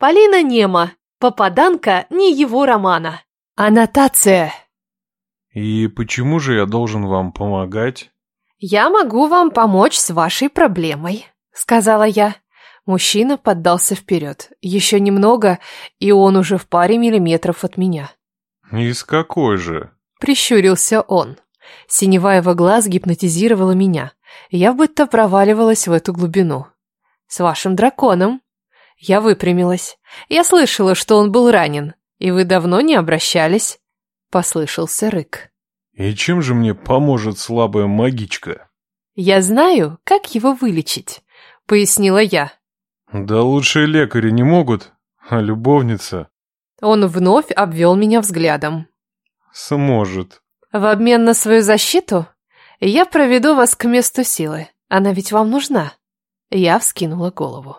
Полина Нема. Попаданка не его романа. Аннотация. И почему же я должен вам помогать? Я могу вам помочь с вашей проблемой, сказала я. Мужчина поддался вперед. Еще немного, и он уже в паре миллиметров от меня. Из какой же? Прищурился он. Синева его глаз гипнотизировала меня. Я будто проваливалась в эту глубину. «С вашим драконом». Я выпрямилась. Я слышала, что он был ранен. И вы давно не обращались. Послышался рык. И чем же мне поможет слабая магичка? Я знаю, как его вылечить, пояснила я. Да лучшие лекари не могут, а любовница... Он вновь обвел меня взглядом. Сможет. В обмен на свою защиту я проведу вас к месту силы. Она ведь вам нужна. Я вскинула голову.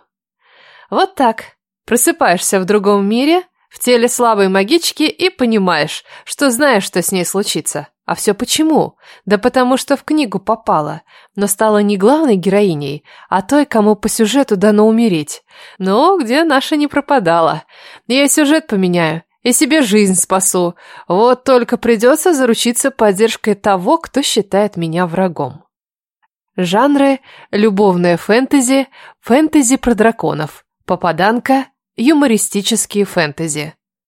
Вот так. Просыпаешься в другом мире, в теле слабой магички и понимаешь, что знаешь, что с ней случится. А все почему? Да потому что в книгу попала, но стала не главной героиней, а той, кому по сюжету дано умереть. Но где наша не пропадала. Я сюжет поменяю, и себе жизнь спасу. Вот только придется заручиться поддержкой того, кто считает меня врагом. Жанры – любовное фэнтези, фэнтези про драконов, попаданка, юмористические фэнтези.